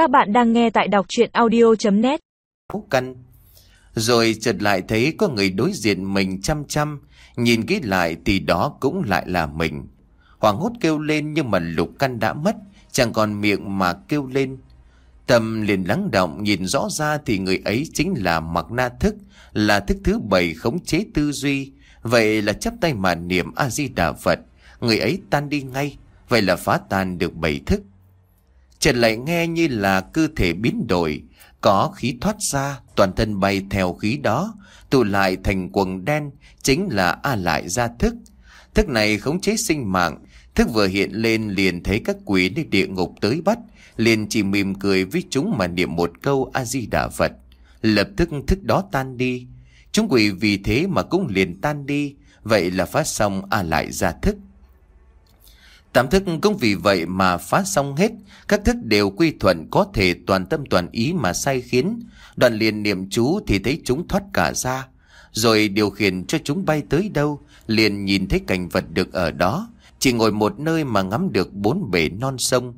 Các bạn đang nghe tại đọc chuyện audio.net căn Rồi chợt lại thấy có người đối diện mình chăm chăm, Nhìn kỹ lại thì đó cũng lại là mình. Hoàng hốt kêu lên nhưng mà lục căn đã mất, Chẳng còn miệng mà kêu lên. Tâm liền lắng động, nhìn rõ ra thì người ấy chính là mặc na thức, Là thức thứ bảy khống chế tư duy. Vậy là chấp tay mà niệm A-di-đà Phật. Người ấy tan đi ngay, Vậy là phá tan được bảy thức. Trần lại nghe như là cơ thể biến đổi, Có khí thoát ra, Toàn thân bay theo khí đó, Tụ lại thành quần đen, Chính là A lại ra thức. Thức này khống chế sinh mạng, Thức vừa hiện lên liền thấy các quỷ nơi địa ngục tới bắt, Liền chỉ mỉm cười với chúng mà niệm một câu A-di-đà Phật. Lập tức thức đó tan đi. Chúng quỷ vì thế mà cũng liền tan đi, Vậy là phát xong A lại ra thức. Tám thức cũng vì vậy mà phá xong hết, Các thức đều quy thuận có thể toàn tâm toàn ý mà sai khiến. Đoàn liền niệm chú thì thấy chúng thoát cả ra. Rồi điều khiển cho chúng bay tới đâu, Liền nhìn thấy cảnh vật được ở đó. Chỉ ngồi một nơi mà ngắm được bốn bể non sông.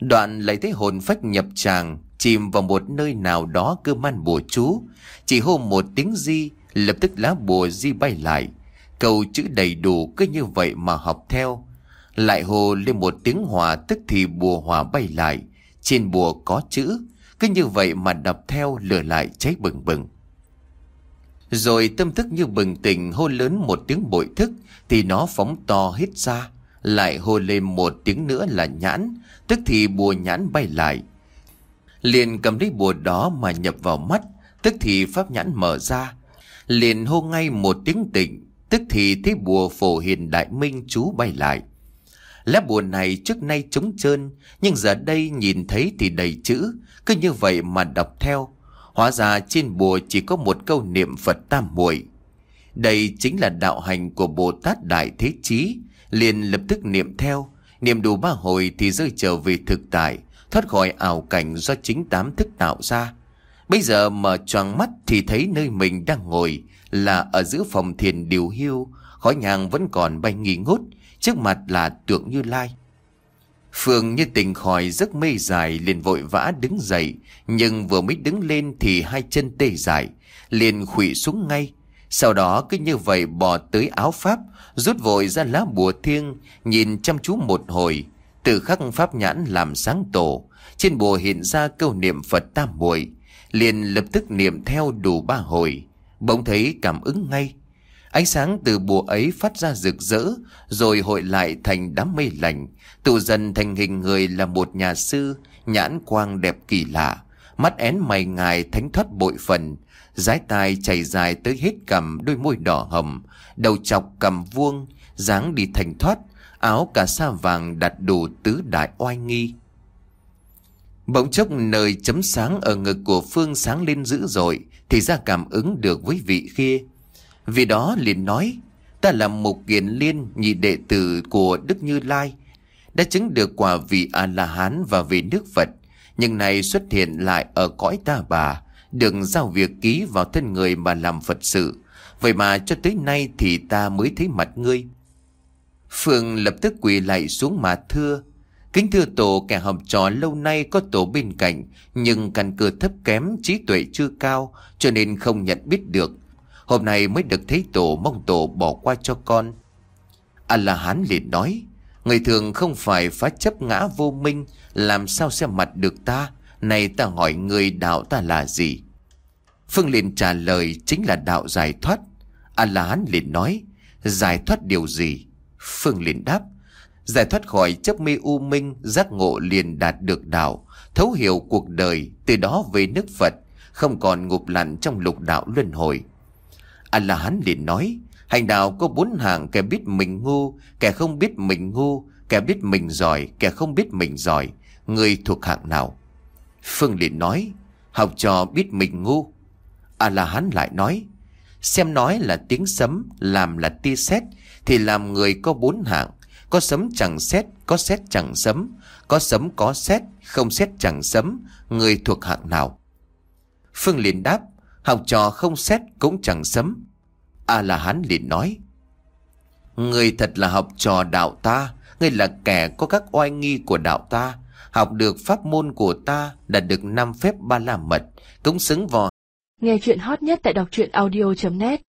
Đoạn lại thấy hồn phách nhập tràng, Chìm vào một nơi nào đó cơ man bùa chú. Chỉ hô một tiếng di, Lập tức lá bùa di bay lại. Câu chữ đầy đủ cứ như vậy mà học theo lại hồ lên một tiếng hòa tức thì bùa hòa bay lại. Trên bùa có chữ. Cứ như vậy mà đọc theo lửa lại cháy bừng bừng. Rồi tâm thức như bừng tỉnh hô lớn một tiếng bội thức thì nó phóng to hết ra. Lại hô lên một tiếng nữa là nhãn, tức thì bùa nhãn bay lại. Liền cầm lấy bùa đó mà nhập vào mắt, tức thì pháp nhãn mở ra. Liền hô ngay một tiếng tịnh, tức thì thấy bùa phổ hiền đại minh chú bay lại. Lá bùa này trước nay trống trơn, nhưng giờ đây nhìn thấy thì đầy chữ, cứ như vậy mà đọc theo. Hóa ra trên bùa chỉ có một câu niệm Phật tam muội. Đây chính là đạo hành của Bồ Tát Đại Thế Chí, liền lập tức niệm theo, niệm đủ ba hồi thì rơi trở về thực tại, thoát khỏi ảo cảnh do chính tám thức tạo ra. Bây giờ mở choàng mắt thì thấy nơi mình đang ngồi là ở giữa phòng thiền điều hưu, khói nhang vẫn còn bay nghi ngút, Trước mặt là tượng như lai. Phương như tỉnh khỏi giấc mê dài liền vội vã đứng dậy Nhưng vừa mới đứng lên thì hai chân tê dại Liền khủy xuống ngay. Sau đó cứ như vậy bò tới áo pháp Rút vội ra lá bùa thiêng Nhìn chăm chú một hồi. Từ khắc pháp nhãn làm sáng tổ Trên bùa hiện ra câu niệm Phật tam muội Liền lập tức niệm theo đủ ba hồi. Bỗng thấy cảm ứng ngay Ánh sáng từ bùa ấy phát ra rực rỡ, rồi hội lại thành đám mây lành, tụ dần thành hình người là một nhà sư, nhãn quang đẹp kỳ lạ, mắt én mày ngài thánh thoát bội phần, dái tai chảy dài tới hết cầm đôi môi đỏ hầm, đầu chọc cầm vuông, dáng đi thành thoát, áo cà sa vàng đặt đủ tứ đại oai nghi. Bỗng chốc nơi chấm sáng ở ngực của Phương sáng lên dữ dội, thì ra cảm ứng được với vị kia. Vì đó liền nói, Ta là một kiền liên nhị đệ tử của Đức Như Lai, Đã chứng được quả vị A-la-hán và vị nước Phật, Nhưng này xuất hiện lại ở cõi ta bà Đừng giao việc ký vào thân người mà làm Phật sự. Vậy mà cho tới nay thì ta mới thấy mặt ngươi. Phương lập tức quỳ lại xuống mà thưa, Kính thưa tổ kẻ học trò lâu nay có tổ bên cạnh, Nhưng căn cơ thấp kém, trí tuệ chưa cao, Cho nên không nhận biết được Hôm nay mới được thấy tổ mong tổ bỏ qua cho con. A-la-hán liền nói, Người thường không phải phá chấp ngã vô minh, Làm sao xem mặt được ta? Này ta hỏi người đạo ta là gì? Phương liền trả lời, Chính là đạo giải thoát. A-la-hán liền nói, Giải thoát điều gì? Phương liền đáp, Giải thoát khỏi chấp mê u minh, Giác ngộ liền đạt được đạo, Thấu hiểu cuộc đời, Từ đó về nước Phật, Không còn ngục lặn trong lục đạo luân hồi. À A-la-hán liền nói, hành đạo có bốn hạng kẻ biết mình ngu, kẻ không biết mình ngu, kẻ biết mình giỏi, kẻ không biết mình giỏi. Người thuộc hạng nào? Phương liền nói, học trò biết mình ngu. À A-la-hán lại nói, xem nói là tiếng sấm, làm là tia sét, thì làm người có bốn hạng. Có sấm chẳng sét, có sét chẳng sấm, có sấm có sét, không sét chẳng sấm, người thuộc hạng nào? Phương liền đáp, Học trò không xét cũng chẳng sấm. A-la-hán liền nói, Người thật là học trò đạo ta Ngươi là kẻ có các oai nghi của đạo ta. Học được pháp môn của ta, Đạt được năm phép ba la mật Cũng xứng vò Nghe chuyện hot nhất tại đọc truyện audio.net